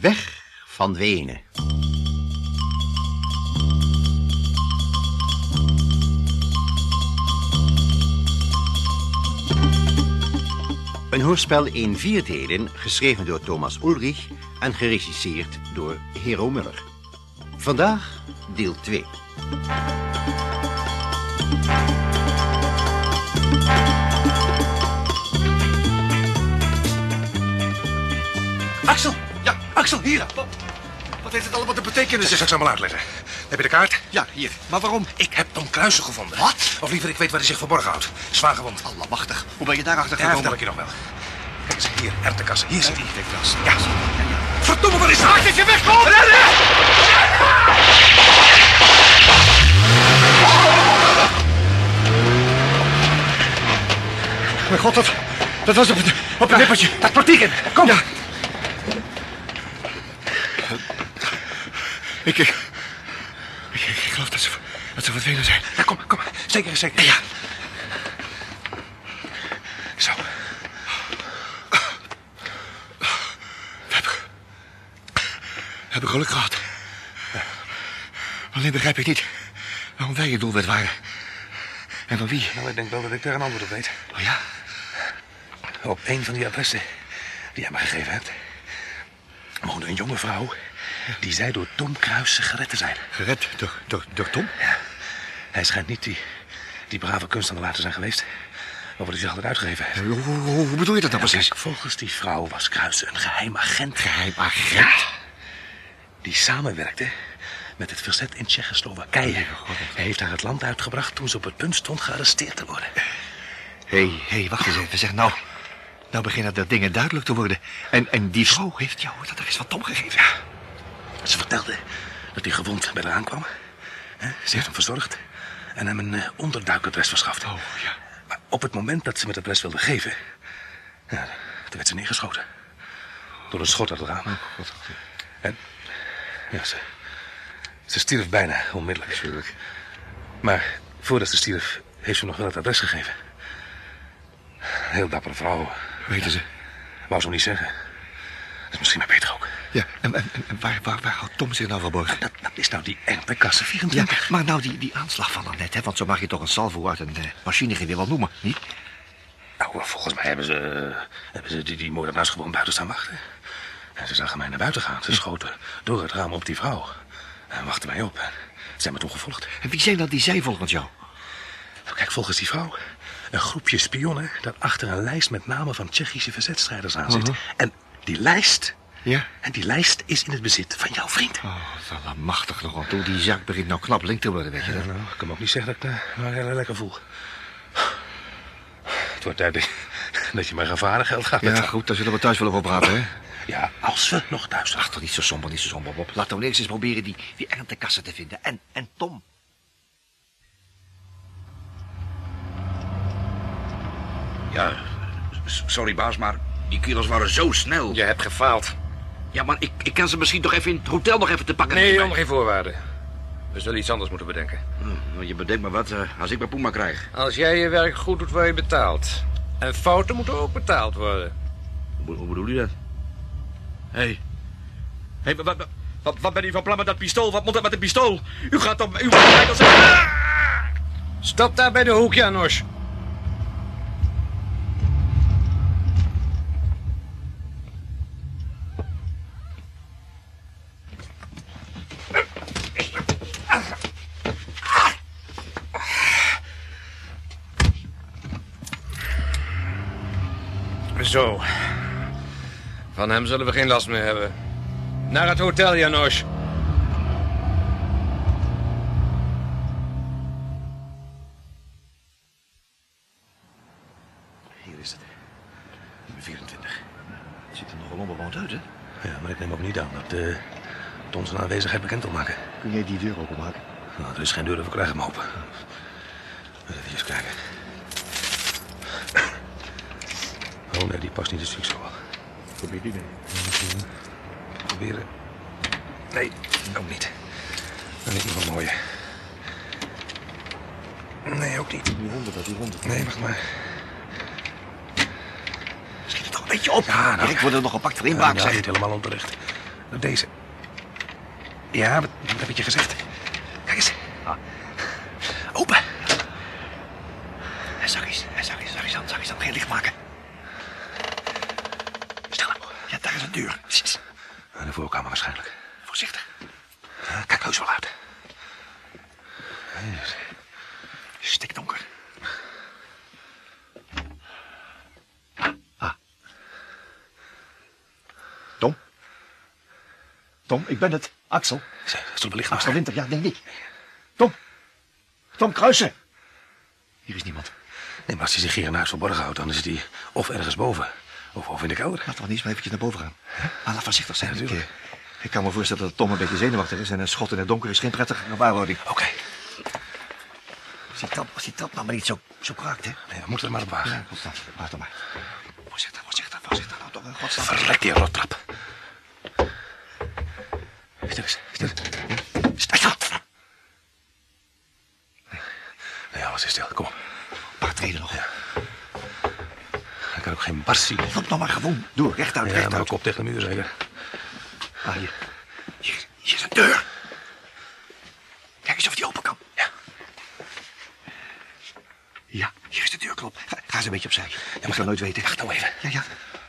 Weg van Wenen. Een hoorspel in vier delen, geschreven door Thomas Ulrich en geregisseerd door Hero Muller. Vandaag deel 2. Axel, hier. Wat, wat heeft het allemaal te betekenen? Dat zal ik maar uitleggen. Heb je de kaart? Ja, hier. Maar waarom? Ik heb Tom Kruisen gevonden. Wat? Of liever, ik weet waar hij zich verborgen houdt. Zwaar gewond. Allemachtig. Hoe ben je daarachter Ja, gekomen? vertel ik je nog wel. Kijk eens, hier, erwtenkassen. Hier zit hij. Kijk, Klas. Ja. Verdomme, wat is dat? Maak dat je wegkomt! Mijn god, dat, dat was op het, op het nippertje. Dat portiek in. Kom. Ja. Ik, ik, ik, ik geloof dat ze, dat ze verdwenen zijn. Ja, kom, kom. Zeker, zeker. Ja. Zo. We hebben, we hebben geluk gehad. Alleen begrijp ik niet waarom wij het doelwit waren. En van wie? Nou, ik denk wel dat ik daar een antwoord op weet. Oh ja? Op een van die adressen die jij me gegeven hebt... woonde een jonge vrouw... die zij door Tom Kruisen gered te zijn. Gered door, door, door Tom? Hij schijnt niet die, die brave kunstenaar te zijn geweest... over die zich had uitgegeven heeft. Hoe, hoe, hoe- hoe bedoel je dat nou Ja, precies? kijk, volgens die vrouw was Kruisen een geheim agent. Geheim agent? Die samenwerkte met het verzet in Tsjechoslowakije. Hij heeft haar het land uitgebracht toen ze op het punt stond gearresteerd te worden. Hé, hey, hey, wacht eens even. Zeg, nou, nou beginnen de dingen duidelijk te worden. En, en die vrouw heeft jou dat er is van Tom gegeven. Ze vertelde dat hij gewond bij haar aankwam. Ze heeft hem verzorgd en hem een eh, onderduikadres verschaft. Oh, ja. Maar op het moment dat ze me het adres wilde geven... Ja, toen werd ze neergeschoten. Door een schot uit het raam. En ja, ze, ze stierf bijna onmiddellijk. Natuurlijk. Maar voordat ze stierf, heeft ze nog wel het adres gegeven. Een heel dappere vrouw. Weten ze? Wou zo niet zeggen. Dat is misschien maar beter ook. Ja, en, en, en waar, waar, waar houdt Tom zich nou verborgen? Dat, dat is nou die Erntenkasse Ja, 24. maar nou die, die aanslag van net, hè? Want zo mag je toch een salvo uit een uh, machinegeweer wel noemen, niet? Nou, volgens mij hebben ze, hebben ze die, die moordenaars gewoon buiten staan wachten. En ze zagen mij naar buiten gaan. Ze schoten door het raam op die vrouw. En wachten mij op. En zijn me toen gevolgd. En wie zijn dat die zij volgens jou? Nou, kijk, volgens die vrouw... een groepje spionnen dat achter een lijst met namen van Tsjechische verzetstrijders aan zit. Mhm. En die lijst... Ja? En die lijst is in het bezit van jouw vriend. Oh, dat is machtig nog aan toe. Die zaak begint nou knap link te worden, weet je Ja, nou, ik kan ook niet zeggen dat ik me maar heel lekker voel. Het wordt tijd dat je mijn gevaren geld gaat Ja, goed, daar zullen we thuis wel over praten, hè? Ja, als we nog thuis zijn. Ach, toch niet zo somber, niet zo somber, Bob. Laten we eerst eens proberen die, die erntenkassen te vinden. En, en Tom. Ja, sorry baas, maar die kerels waren zo snel. Je hebt gefaald. Ja, maar ik, ik kan ze misschien toch even in het hotel nog even te pakken. Nee, onder geen voorwaarden. We zullen iets anders moeten bedenken. Hm, nou, je bedenkt maar wat eh, als ik mijn Puma krijg. Als jij je werk goed doet, word je betaald. En fouten moeten ook betaald worden. Hoe, hoe bedoel je dat? Hé. Hey. Hey, wat, wat, wat, wat ben je van plan met dat pistool? Wat moet dat met een pistool? U gaat toch... U gaat zo... Stop daar bij de hoek, Janos. Zo. Van hem zullen we geen last meer hebben. Naar het hotel, Janos. Hier is het. Nummer 24. Het ziet er nogal onbewoond uit, hè? Ja, maar ik neem ook niet aan dat uh, Tom zijn aanwezigheid bekend wil maken. Kun jij die deur openmaken? Nou, er is geen deur, we krijgen hem open. Even eens kijken. Oh nee, die past niet, dus ik zo wel. Probeer die mee. Proberen. Nee, ook niet. Dan niet nog een mooie. Nee, ook niet. Die honden dat, die honden. Nee, wacht maar. Schiet beetje op. Ja, nou. Ik word er nog gepakt voor Ja, inbraak, dat zeg. zit helemaal onterecht. Nou, deze. Ja, wat, wat heb ik je gezegd? Kijk eens. Ah. Open. Zag eens, eens aan, zag eens aan. Geen licht maken. Stil. Is een deur. Sst, de voorkamer waarschijnlijk. Voorzichtig. Ja, Kijk heus wel uit. Stikdonker. Ah. Tom? Tom, ik ben het. Axel. Zullen we licht Axel Winter, ja, denk ik. Tom. Tom Kruisen. Hier is niemand. Nee, maar als hij zich hier in huis verborgen houdt, dan is hij of ergens boven. Of, of in de kelder. Laten we niet eens maar eventjes naar boven gaan. Maar laat voorzichtig zijn. Ja, ik, kan me voorstellen dat Tom een beetje zenuwachtig is... en een schot in het donker is geen prettige gewaarwording. Oké. Als die trap, als die trap nou maar niet zo, zo kraakt, hè? Nee, we moeten er maar op wagen. Ja, godsnaam. Wacht dan maar. Voorzichtig, voorzichtig, voorzichtig. Nou toch, een godsnaam. Verrek die rottrap. Stil eens, stil. Stil. Nee, alles is stil. Kom op. Een paar treden nog. Ik zien. Loop nou maar gewoon door, rechtuit, Ja, maar rechtuit. ook kop tegen de muur zeker. Ah, hier. Hier, hier is een deur. Kijk eens of die open kan. Ja. Ja, hier is de deurklop. Ga, ga eens een beetje opzij. Ja, maar kan nooit weten. Wacht nou even. Ja, ja.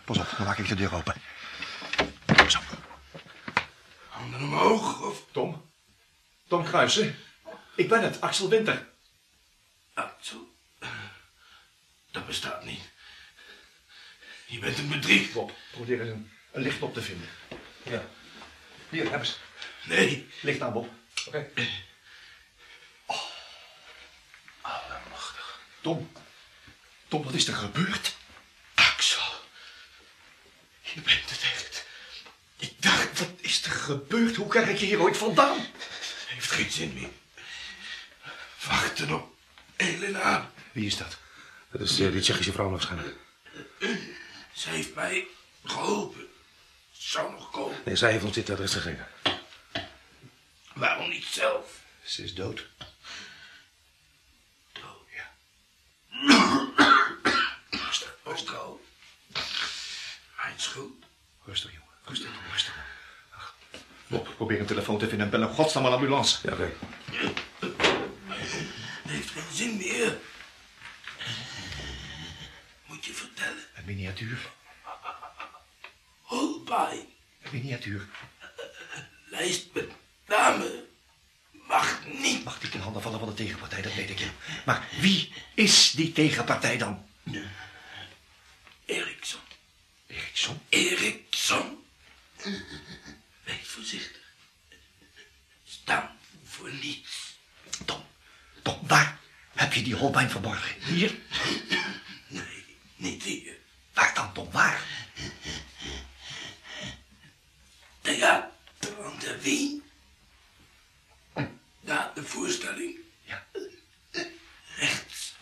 Pas op, dan maak ik de deur open. Pas op. Handen omhoog of... Tom? Tom Kruijsen? Ik ben het, Axel Winter. Axel? Dat bestaat niet. Je bent Bob, probeer eens een, een licht op te vinden. Ja. Hier, heb eens. Nee. Licht aan, Bob. Oké. Allemachtig. Tom. Tom, wat is er gebeurd? Axel. Je bent het echt. Ik dacht, Wat is er gebeurd? Hoe krijg ik je hier ooit vandaan? heeft geen zin meer. Wachten op Elena. Wie is dat? Dat is eh, die Tsjechische vrouw waarschijnlijk. Ze heeft mij geholpen. Zou nog komen. Nee, zij heeft ons dit adres gegeven. Waarom niet zelf? Ze is dood. Dood. Ja. Rustig, ook al. Mijn schuld. Rustig, jongen. Rustig, rustig. Ach, Bob, probeer een telefoon te vinden en bel een godsnaam een ambulance. Ja, oké. Het heeft geen zin meer. Moet je vertellen. Miniatuur. Holbein. Een miniatuur. Lijst met namen. Mag niet. Mag niet in handen vallen van de tegenpartij, dat weet ik. ja. Maar wie is die tegenpartij dan? Eriksson. Eriksson? Eriksson. Wees voorzichtig. Staan voor niets. Tom, Tom, waar heb je die Holbein verborgen? Hier? Nee, niet hier. Waar dan, Tom, waar? Theater aan de Wien. Na de voorstelling. Ja, Rechts.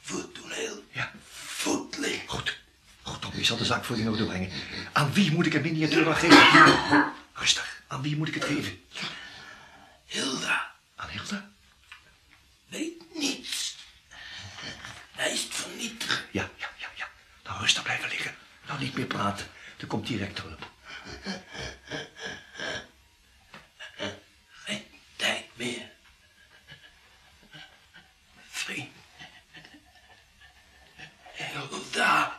Voor het toneel. ja. Voetlicht. Goed. Goed, Tom, je zal de zaak voor je orde brengen. Aan wie moet ik een miniatuur dan geven? Rustig. Aan wie moet ik het geven? Hilda. Aan Hilda? Weet niets. Lijst vernietigen. Ja, ja, ja, ja. Rustig blijven liggen. Nou, niet meer praten. Er komt direct hulp. Geen tijd meer. Vriend. Hilda.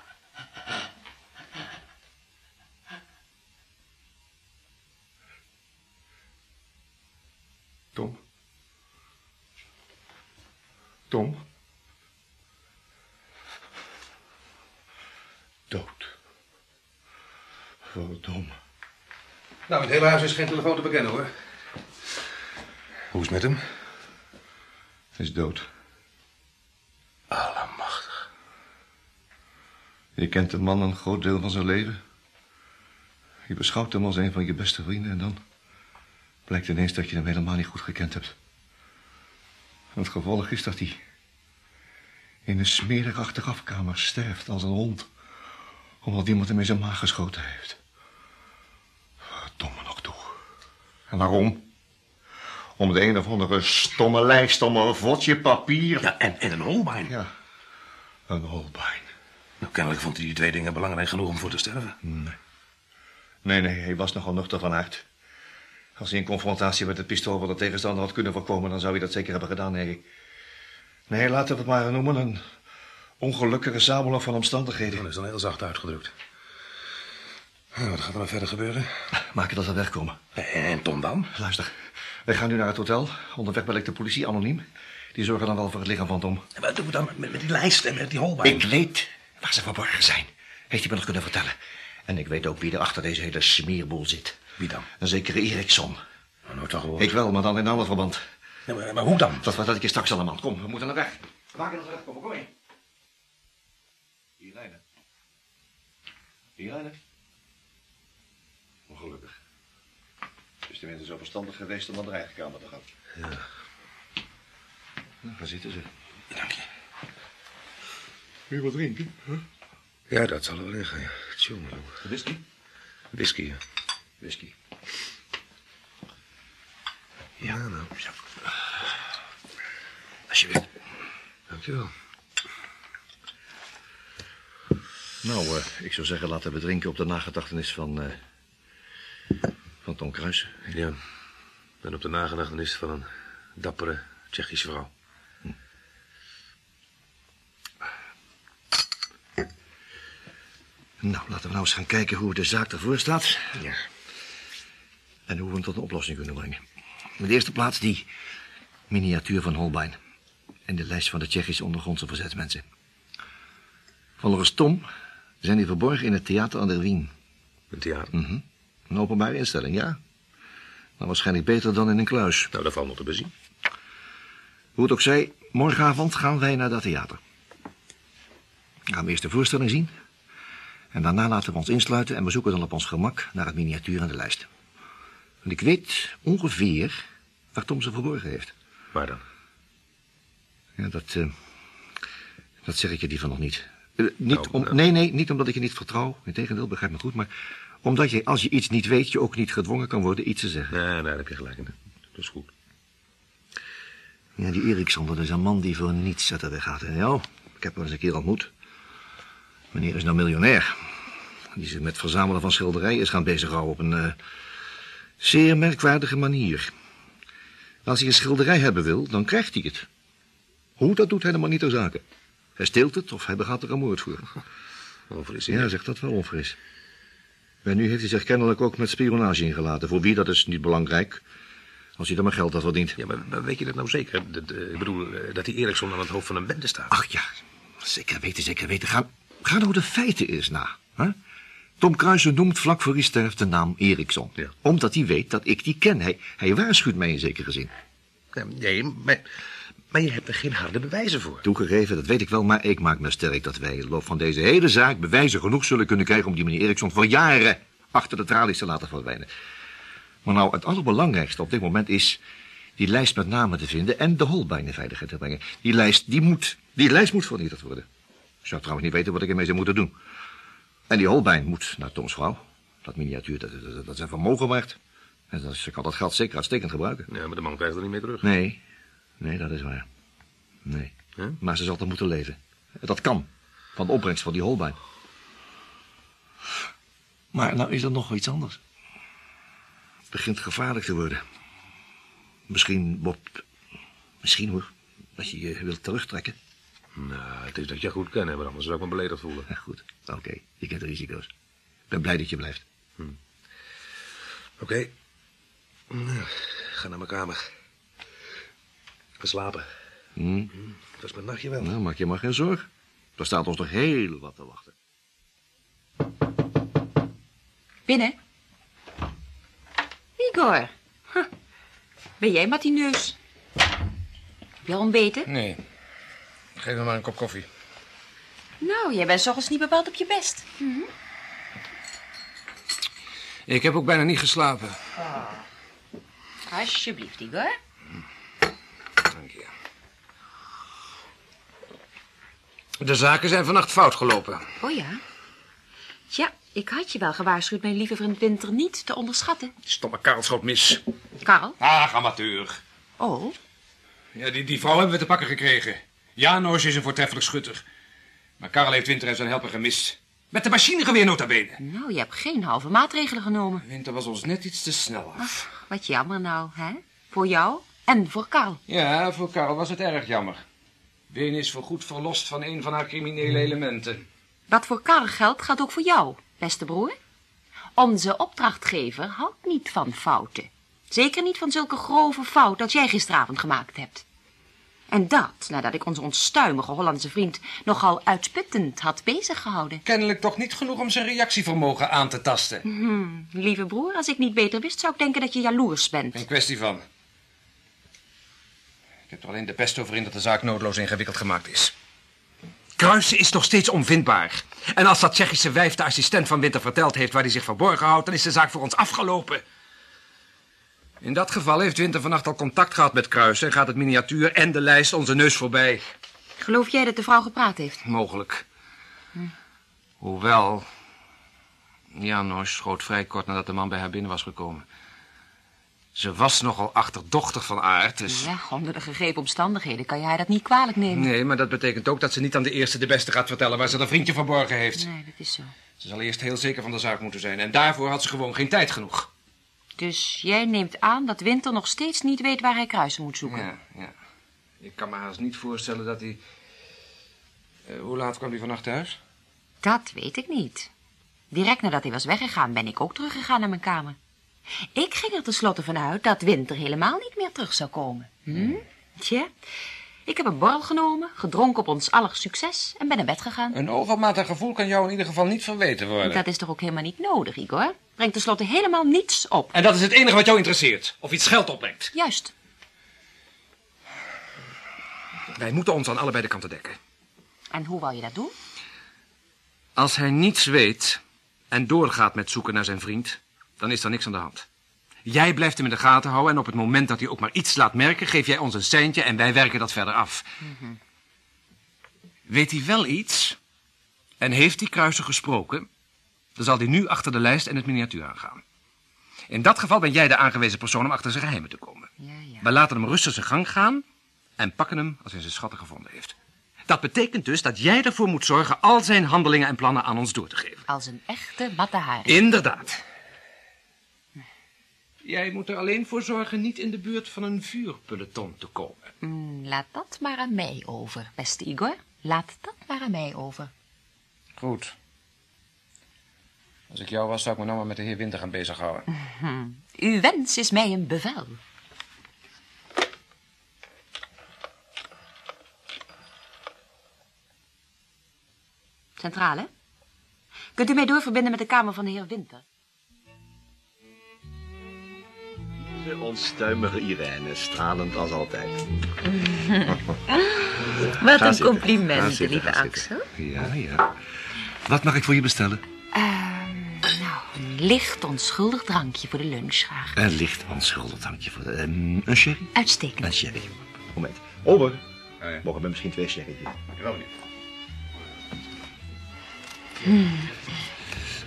Tom? Tom? Dood. Verdomme. Nou, in het hele huis is geen telefoon te bekennen, hoor. Hoe is het met hem? Hij is dood. Allemachtig. Je kent de man een groot deel van zijn leven. Je beschouwt hem als een van je beste vrienden en dan blijkt ineens dat je hem helemaal niet goed gekend hebt. Het gevolg is dat hij in een smerige achterafkamer sterft als een hond, omdat iemand hem in zijn maag geschoten heeft. Verdomme nog toe. En waarom? Om de een of andere stomme lijst om een vodje papier. Ja, en, en een Holbein. Ja, een Holbein. Nou, kennelijk vond hij die twee dingen belangrijk genoeg om voor te sterven. Nee, nee, hij was nogal nuchter van aard. Als hij in confrontatie met het pistool van de tegenstander had kunnen voorkomen... dan zou hij dat zeker hebben gedaan, ik. Nee, laten we het maar noemen een ongelukkige samenloop van omstandigheden. Dat is dan heel zacht uitgedrukt. Nou, wat gaat er dan verder gebeuren? Maak je dat we wegkomen. En, en Tom dan? Luister, wij gaan nu naar het hotel. Onderweg bel ik de politie anoniem. Die zorgen dan wel voor het lichaam van Tom. En wat doen we dan met, met die lijst en met die holbaan? Ik weet waar ze verborgen zijn. Heeft hij me nog kunnen vertellen. En ik weet ook wie er achter deze hele smeerboel zit. Wie dan? Een zekere Eriksson. Nou, nooit al gehoord. Ik wel, maar dan in een ander verband. Ja, maar, maar hoe dan? Dat vertel ik je straks allemaal. Kom, we moeten naar weg. Waar dat we wegkomen, kom in. Hier rijden. Hier rijden. Ongelukkig. Het is tenminste zo verstandig geweest om naar de rijkamer te gaan. Ja. Nou, waar zitten ze? Dank je. Wil je wat drinken? Ja, dat zal er wel liggen. Ja. Tjonge, jongen. Whisky? Whisky, ja. Whisky. Ja, nou. Zo. Alsjeblieft. Dankjewel. Nou, eh, ik zou zeggen, laten we drinken op de nagedachtenis van... eh, van Tom Kruijsen. Ja. En op de nagedachtenis van een dappere Tsjechische vrouw. Nou, laten we nou eens gaan kijken hoe de zaak ervoor staat. Ja. En hoe we hem tot een oplossing kunnen brengen. In de eerste plaats die miniatuur van Holbein. En de lijst van de Tsjechische ondergrondse verzetsmensen. Volgens Tom zijn die verborgen in het Theater aan der Wien. Een theater. Mhm. Een openbare instelling, ja. Maar waarschijnlijk beter dan in een kluis. Nou, dat valt nog te bezien. Hoe het ook zij, morgenavond gaan wij naar dat theater. Gaan we eerst de voorstelling zien. En daarna laten we ons insluiten en bezoeken dan op ons gemak naar het miniatuur en de lijst. Want ik weet ongeveer waar Tom ze verborgen heeft. Waar dan? Ja, dat, eh, dat zeg ik je liever nog niet. Eh, niet Nou, om, nou. nee, nee, niet omdat ik je niet vertrouw. Integendeel, begrijp me goed. Maar omdat je, als je iets niet weet, je ook niet gedwongen kan worden iets te zeggen. Nee, nee, daar heb je gelijk in. Dat is goed. Ja, die Eriksson, dat is een man die voor niets uit de weg gaat. En ja, ik heb hem eens een keer ontmoet. Meneer is nou miljonair. Die zich met verzamelen van schilderijen is gaan bezighouden op een eh, zeer merkwaardige manier. Als hij een schilderij hebben wil, dan krijgt hij het. Hoe, dat doet helemaal niet ter zake. Hij steelt het of hij begaat er een moord voor. Onfris. Ja, zegt dat wel onfris. En nu heeft hij zich kennelijk ook met spionage ingelaten. Voor wie, dat is niet belangrijk. Als hij er maar geld had verdiend. Ja, maar, maar weet je dat nou zeker? Dat, ik bedoel, eh, dat die Eriksson aan het hoofd van een bende staat. Ach ja, zeker weten, zeker weten. Ga, ga nou de feiten eens na. Hè? Tom Kruijsen noemt vlak voor hij sterft de naam Eriksson. Ja. Omdat hij weet dat ik die ken. Hij, hij waarschuwt mij in zekere zin. Ja, nee, maar, maar je hebt er geen harde bewijzen voor. Toegegeven, dat weet ik wel, maar ik maak me sterk dat wij in de loop van deze hele zaak bewijzen genoeg zullen kunnen krijgen om die meneer Eriksson voor jaren achter de tralies te laten verdwijnen. Maar nou, het allerbelangrijkste op dit moment is die lijst met namen te vinden en de Holbein in veiligheid te brengen. Die lijst, die moet, die lijst moet vernietigd worden. Ik zou trouwens niet weten wat ik ermee zou moeten doen. En die Holbein moet naar Toms vrouw. Dat miniatuur, dat, dat, dat zijn vermogen waard. En dat, ze kan dat geld zeker uitstekend gebruiken. Ja, maar de man krijgt er niet meer terug. Nee, nee, dat is waar. Nee. Huh? Maar ze zal toch moeten leven. Dat kan. Van de opbrengst van die Holbein. Maar nou is er nog iets anders. Het begint gevaarlijk te worden. Misschien, Bob... Misschien hoor, dat je je wilt terugtrekken. Nou, het is dat je goed kent, maar anders zou ik me beledigd voelen. Ja, goed, oké. Je kent de risico's. Ik ben blij dat je blijft. Oké. Nou, ga naar mijn kamer. Ga slapen. Hm? Dat is mijn nachtje wel. Nou, maak je maar geen zorg. Er staat ons nog heel wat te wachten. Binnen. Igor. Huh. Ben jij matineus? Heb je al ontbeten? Nee. Geef me maar een kop koffie. Nou, jij bent 's ochtends niet bepaald op je best. Ik heb ook bijna niet geslapen. Alsjeblieft, Igor. Dank je. De zaken zijn vannacht fout gelopen. Oh ja? Tja, ik had je wel gewaarschuwd mijn lieve vriend Winter niet te onderschatten. Stomme Karel schoot mis. Karl? Ach, amateur. Oh, Ja, die, die vrouw hebben we te pakken gekregen. Janoos is een voortreffelijk schutter. Maar Karel heeft Winter en zijn helper gemist. Met de machinegeweer nota bene. Nou, je hebt geen halve maatregelen genomen. Winter was ons net iets te snel af. Wat jammer nou, hè? Voor jou en voor Karl. Ja, voor Karel was het erg jammer. Been is voorgoed verlost van een van haar criminele elementen. Wat voor Karl geldt, gaat ook voor jou, beste broer. Onze opdrachtgever houdt niet van fouten. Zeker niet van zulke grove fouten als jij gisteravond gemaakt hebt. En dat nadat ik onze onstuimige Hollandse vriend nogal uitputtend had bezig gehouden. Kennelijk toch niet genoeg om zijn reactievermogen aan te tasten. Hmm, lieve broer, als ik niet beter wist, zou ik denken dat je jaloers bent. Geen kwestie van. Ik heb er alleen de pest over in dat de zaak noodloos ingewikkeld gemaakt is. Kruisen is nog steeds onvindbaar. En als dat Tsjechische wijf de assistent van Winter verteld heeft waar hij zich verborgen houdt, dan is de zaak voor ons afgelopen. In dat geval heeft Winter vannacht al contact gehad met Kruisen en gaat het miniatuur en de lijst onze neus voorbij. Geloof jij dat de vrouw gepraat heeft? Mogelijk. Hoewel. Janosch schoot vrij kort nadat de man bij haar binnen was gekomen. Ze was nogal achterdochtig van aard, dus... Ja, onder de gegeven omstandigheden kan je haar dat niet kwalijk nemen. Nee, maar dat betekent ook dat ze niet aan de eerste de beste gaat vertellen waar ze haar vriendje verborgen heeft. Nee, dat is zo. Ze zal eerst heel zeker van de zaak moeten zijn en daarvoor had ze gewoon geen tijd genoeg. Dus jij neemt aan dat Winter nog steeds niet weet waar hij kruisen moet zoeken? Ja, ja. Ik kan me haast niet voorstellen dat hij... Eh, hoe laat kwam hij vannacht thuis? Dat weet ik niet. Direct nadat hij was weggegaan ben ik ook teruggegaan naar mijn kamer. Ik ging er tenslotte vanuit dat Winter helemaal niet meer terug zou komen. Hm? Tja, ik heb een borrel genomen, gedronken op ons aller succes en ben naar bed gegaan. Een overmatig gevoel kan jou in ieder geval niet verweten worden. Dat is toch ook helemaal niet nodig, Igor? Brengt tenslotte helemaal niets op. En dat is het enige wat jou interesseert. Of iets geld opbrengt. Juist. Wij moeten ons aan allebei de kanten dekken. En hoe wou je dat doen? Als hij niets weet en doorgaat met zoeken naar zijn vriend, dan is er niks aan de hand. Jij blijft hem in de gaten houden en op het moment dat hij ook maar iets laat merken, geef jij ons een seintje en wij werken dat verder af. Weet hij wel iets en heeft die kruiser gesproken, dan zal hij nu achter de lijst en het miniatuur aangaan. In dat geval ben jij de aangewezen persoon om achter zijn geheimen te komen. Ja, ja. We laten hem rustig zijn gang gaan en pakken hem als hij zijn schatten gevonden heeft. Dat betekent dus dat jij ervoor moet zorgen al zijn handelingen en plannen aan ons door te geven. Als een echte mattehaar. Inderdaad. Jij moet er alleen voor zorgen niet in de buurt van een vuurpeloton te komen. Hmm, laat dat maar aan mij over, beste Igor. Laat dat maar aan mij over. Goed. Als ik jou was, zou ik me nou maar met de heer Winter gaan bezighouden. Uw wens is mij een bevel. Centrale? Kunt u mij doorverbinden met de kamer van de heer Winter? De onstuimige Irene, stralend als altijd. Wat Ga een zitten, compliment, zitten, lieve Axel. Ja, ja. Wat mag ik voor je bestellen? Ehm, nou, een licht onschuldig drankje voor de lunch graag. Een licht onschuldig dankje voor de... ehm, een sherry? Uitstekend. Een sherry. Moment. Over. Mogen we misschien twee sherrytjes?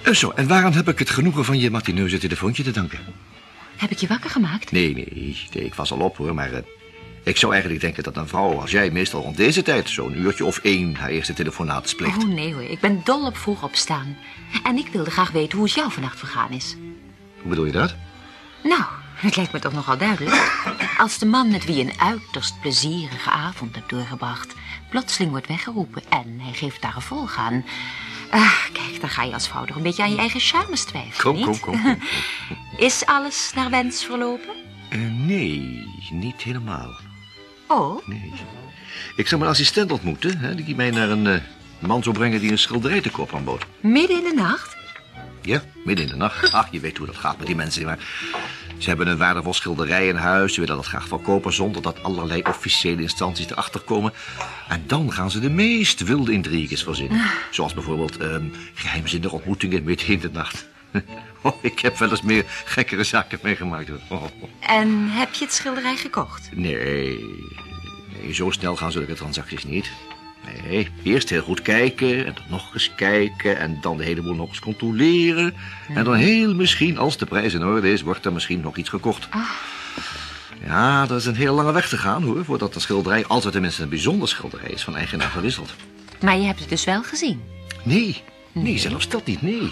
Eh, zo, en waaraan heb ik het genoegen van je matineuze telefoontje te danken? Heb ik je wakker gemaakt? Nee, nee, nee, ik was al op hoor, maar... eh, ik zou eigenlijk denken dat een vrouw als jij meestal rond deze tijd... zo'n uurtje of één haar eerste telefonaat spreekt. Oh nee hoor, ik ben dol op vroeg opstaan. En ik wilde graag weten hoe het jou vannacht vergaan is. Hoe bedoel je dat? Nou, het lijkt me toch nogal duidelijk. Als de man met wie je een uiterst plezierige avond hebt doorgebracht... plotseling wordt weggeroepen en hij geeft daar gevolg aan... Ah, kijk, dan ga je als vrouw toch een beetje aan je eigen charmes twijfelen, Kom, niet? kom, kom, kom, Is alles naar wens verlopen? Eh, nee, niet helemaal. Oh, Nee. Ik zou mijn assistent ontmoeten, hè, die mij naar een eh, man zou brengen die een schilderij te koop aanbood. midden in de nacht? Ja, midden in de nacht. Ach, je weet hoe dat gaat met die mensen. Maar ze hebben een waardevol schilderij in huis. Ze willen dat graag verkopen zonder dat allerlei officiële instanties erachter komen. En dan gaan ze de meest wilde intriges verzinnen. Zoals bijvoorbeeld ehm, geheimzinnige ontmoetingen midden in de nacht. Oh, ik heb wel eens meer gekkere zaken meegemaakt. Oh, En heb je het schilderij gekocht? nee, nee, zo snel gaan zulke transacties niet. Nee, eerst heel goed kijken en dan nog eens kijken en dan de hele boel nog eens controleren. En dan heel misschien, als de prijs in orde is, wordt er misschien nog iets gekocht. Ja, dat is een hele lange weg te gaan hoor, voordat de schilderij, als het tenminste een bijzonder schilderij is, van eigenaar verwisselt. Maar je hebt het dus wel gezien. Nee, nee, zelfs dat niet, nee.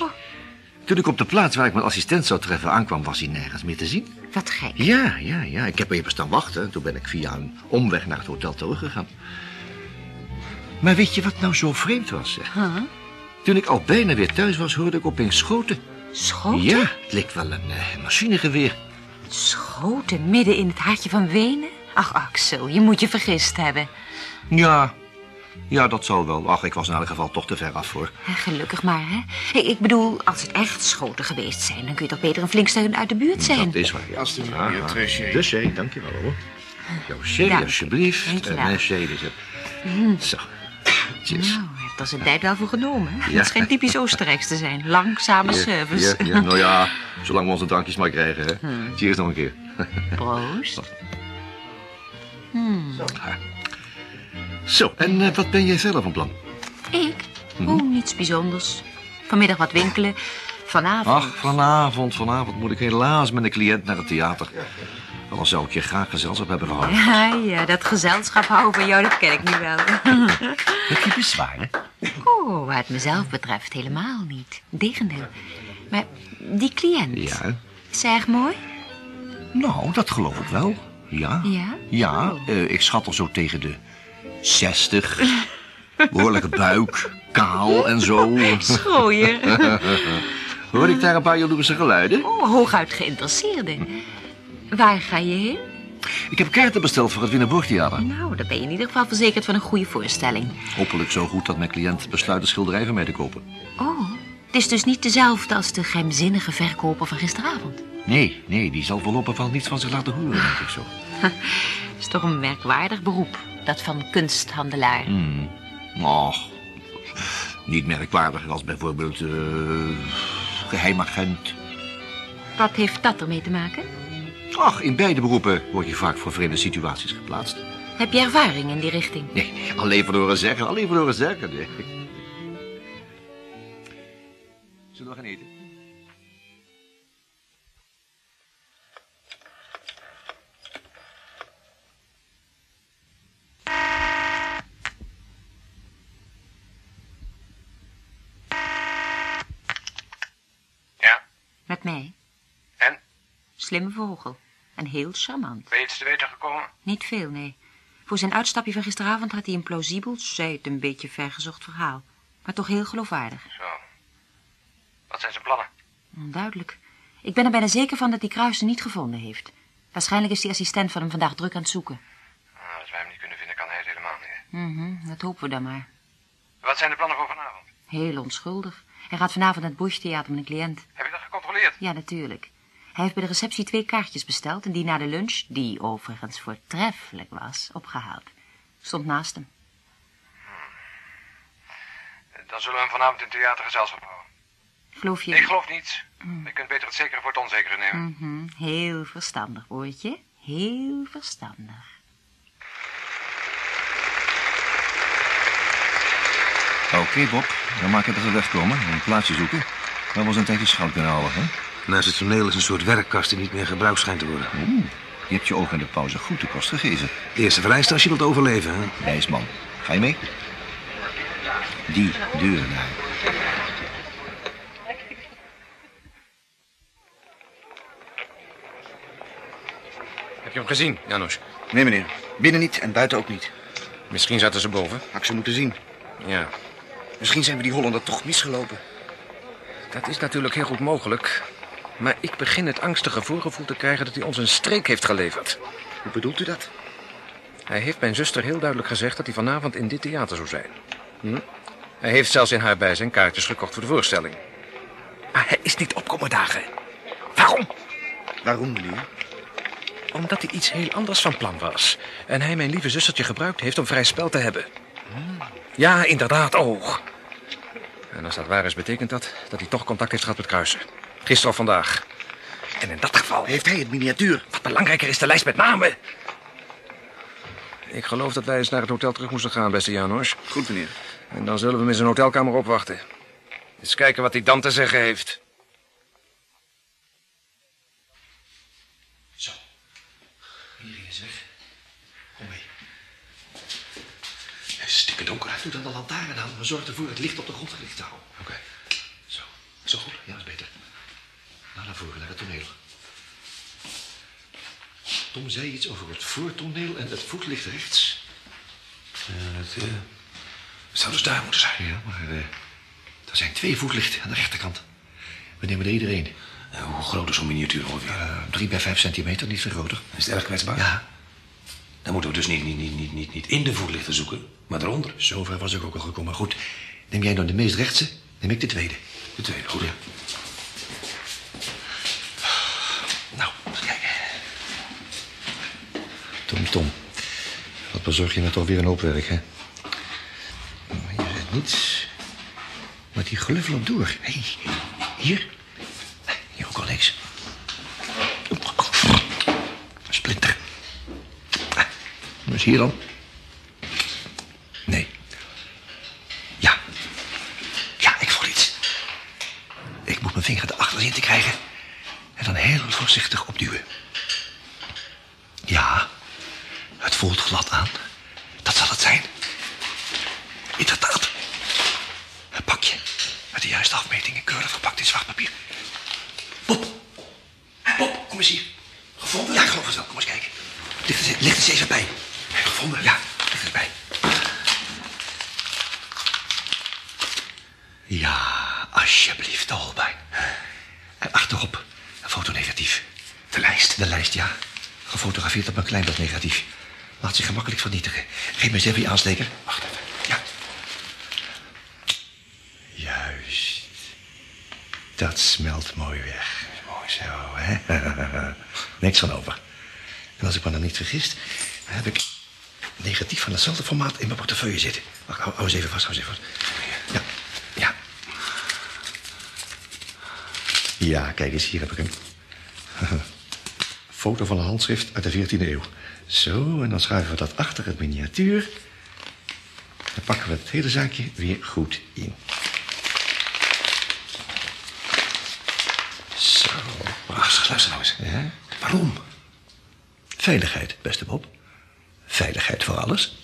Toen ik op de plaats waar ik mijn assistent zou treffen aankwam, was hij nergens meer te zien. Wat gek. Ja, ja, ja. Ik heb even staan wachten. en Toen ben ik via een omweg naar het hotel teruggegaan. Maar weet je wat nou zo vreemd was? Huh? Toen ik al bijna weer thuis was, hoorde ik opeens schoten. Schoten? Ja, het leek wel een eh, machinegeweer. Schoten midden in het hartje van Wenen? Ach, Axel, je moet je vergist hebben. Ja, ja, dat zal wel. Ach, ik was in elk geval toch te ver af voor. Eh, Gelukkig maar, hè? Ik, ik bedoel, als het echt schoten geweest zijn... dan kun je toch beter een flink steun uit de buurt zijn. Dat is waar, ja. Alsjeblieft, Aha. meneer Trichet. Dankjewel hoor. Jouw zee, Dank. alsjeblieft. En mijn zee, dus. het. Zo. Tjus. Nou, heeft er zijn tijd wel voor genomen. Ja. Het schijnt typisch Oostenrijks te zijn. Langzame service. Ja, ja, nou ja, zolang we onze drankjes maar krijgen, hè. Cheers nog een keer. Proost. Zo, en eh, wat ben jij zelf van plan? Ik? Oh, niets bijzonders. Vanmiddag wat winkelen. Vanavond... Ach, vanavond, vanavond moet ik helaas met een cliënt naar het theater. Anders zou ik je graag gezelschap hebben gehouden. Ja, ja, dat gezelschap houden van jou, dat ken ik nu wel. Heb je bezwaren? Oh, wat mezelf betreft helemaal niet. Integendeel. Maar die cliënt, Ja. erg mooi? Nou, dat geloof ik wel. Ja. Ja? Ja, eh, ik schat er zo tegen de 60. Behoorlijke buik, kaal en zo. Schooier. Hoor ik daar een paar jaloerse geluiden? Oh, hooguit geïnteresseerde. Waar ga je heen? Ik heb kaarten besteld voor het Winnenborgtheater. Nou, dan ben je in ieder geval verzekerd van een goede voorstelling. Hopelijk zo goed dat mijn cliënt besluit een schilderij van mij te kopen. Oh, het is dus niet dezelfde als de geheimzinnige verkoper van gisteravond. Nee, nee, die zal voorlopig wel niets van zich laten horen, denk ik zo. Het is toch een merkwaardig beroep, dat van kunsthandelaar. Hmm. Och, niet merkwaardig als bijvoorbeeld eh geheimagent. Wat heeft dat ermee te maken? Ach, in beide beroepen word je vaak voor vreemde situaties geplaatst. Heb je ervaring in die richting? Nee, nee, alleen voor horen zeggen, alleen voor horen zeggen. Nee. Zullen we gaan eten? Slimme vogel. En heel charmant. Ben je iets te weten gekomen? Niet veel, nee. Voor zijn uitstapje van gisteravond had hij een plausibel, zij het een beetje vergezocht verhaal. Maar toch heel geloofwaardig. Zo. Wat zijn zijn plannen? Onduidelijk. Ik ben er bijna zeker van dat hij Kruisen niet gevonden heeft. Waarschijnlijk is die assistent van hem vandaag druk aan het zoeken. Nou, als wij hem niet kunnen vinden, kan hij het helemaal niet. Mhm, dat hopen we dan maar. Wat zijn de plannen voor vanavond? Heel onschuldig. Hij gaat vanavond naar het Bush Theater met een cliënt. Heb je dat gecontroleerd? Ja, natuurlijk. Hij heeft bij de receptie twee kaartjes besteld... en die na de lunch, die overigens voortreffelijk was, opgehaald. Stond naast hem. Dan zullen we hem vanavond in het theater gezelschap houden. Geloof je... Ik geloof niets. Je kunt beter het zekere voor het onzekere nemen. Mhm, Heel verstandig, woordje. Heel verstandig. Oké, Bob. Dan maak ik dat we wegkomen en een plaatsje zoeken. Waar we ons een tijdje schout kunnen houden, hè? Naast het toneel is een soort werkkast die niet meer gebruikt schijnt te worden. Oeh, je hebt je ook in de pauze goed de kost gegeven. De eerste vereiste als je wilt overleven, hè? Wijsman, ga je mee? Die deur daar. Heb je hem gezien, Janusz? Nee, meneer. Binnen niet en buiten ook niet. Misschien zaten ze boven. Had ik ze moeten zien. Ja, Misschien zijn we die Hollander toch misgelopen. dat is natuurlijk heel goed mogelijk. Maar ik begin het angstige voorgevoel te krijgen dat hij ons een streek heeft geleverd. Hoe bedoelt u dat? Hij heeft mijn zuster heel duidelijk gezegd dat hij vanavond in dit theater zou zijn. Hm? Hij heeft zelfs in haar bijzijn kaartjes gekocht voor de voorstelling. Maar hij is niet opkomen dagen. Waarom? Waarom, meneer? Omdat hij iets heel anders van plan was. En hij mijn lieve zustertje gebruikt heeft om vrij spel te hebben. Ja, inderdaad, oh. En als dat waar is, betekent dat dat hij toch contact heeft gehad met Kruisen. Gisteren of vandaag. En in dat geval... Heeft hij het miniatuur? Wat belangrijker is de lijst met namen. Ik geloof dat wij eens naar het hotel terug moesten gaan, beste Janos. Goed, meneer. En dan zullen we hem in zijn hotelkamer opwachten. Eens kijken wat hij dan te zeggen heeft. stikken donker. Doe dan de lantaarn aan. We zorgen ervoor het licht op de grond gericht te houden. Oké. Zo. Zo goed. Ja, dat is beter. Nou, naar voren, naar het toneel. Tom zei iets over het voortoneel en het voetlicht rechts. Ja, het, eh, zou dus daar moeten zijn. Ja, maar eh, er zijn twee voetlichten aan de rechterkant. We nemen er iedereen. Eh, hoe groot is zo'n miniatuur ongeveer? Uh, drie bij vijf centimeter, niet veel groter. Is het erg kwetsbaar? Ja, Dan moeten we dus niet, niet, niet, niet, niet, niet in de voetlichten zoeken, maar eronder. zover was ik ook al gekomen. Goed, neem jij nou de meest rechtse, neem ik de tweede. De tweede, goed. Ja. Nou, eens kijken. Tom. Wat bezorg je me toch weer een hoop werk, hè? Je zegt niets. Maar die gluf loopt door. Hé, hey, hier. Hier ook al niks. Een splinter. Is hier dan? Nee. Ja. Ja, ik voel iets. Ik moet mijn vinger erachter zien te krijgen. En dan heel voorzichtig opduwen. Ja, het voelt glad aan. Dat zal het zijn. Inderdaad. Een pakje met de juiste afmetingen keurig verpakt in zwart papier. Bob. Bob, kom eens hier. Gevonden? Ja, ik geloof het wel. Kom eens kijken. Ligt er, ligt er eens even bij. Ja, ligt er bij. Ja, alsjeblieft, de Holbein. En achterop een fotonegatief. De lijst? De lijst, ja. Gefotografeerd op een klein negatief. Laat zich gemakkelijk vernietigen. Geef eens even je aansteker. Wacht even. Ja. Juist. Dat smelt mooi weg. Mooi zo, hè? Niks van over. En als ik me dan niet vergis, dan heb ik negatief van hetzelfde formaat in mijn portefeuille zitten. Wacht, hou, hou eens even vast, hou eens even vast. Ja, ja. Ja, kijk eens, hier heb ik hem. Foto van een handschrift uit de 14e eeuw. Zo, en dan schuiven we dat achter het miniatuur. Dan pakken we het hele zaakje weer goed in. Zo. Wacht, luister nou eens. Ja? Waarom? Veiligheid, beste Bob. Veiligheid voor alles.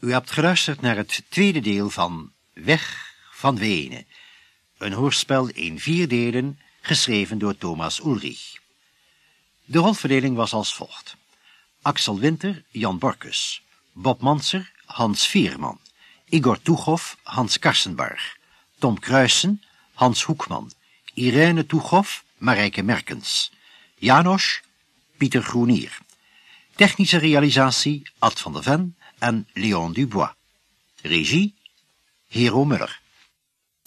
U hebt geluisterd naar het tweede deel van Weg van Wenen. Een hoorspel in vier delen, geschreven door Thomas Ulrich. De rolverdeling was als volgt. Axel Winter, Jan Borkus. Bob Manser, Hans Vierman. Igor Tuchoff, Hans Karsenbarg. Tom Kruisen, Hans Hoekman. Irene Tuchoff, Marijke Merkens. Janos, Pieter Groenier. Technische realisatie Ad van der Ven en Leon Dubois. Regie Hero Muller.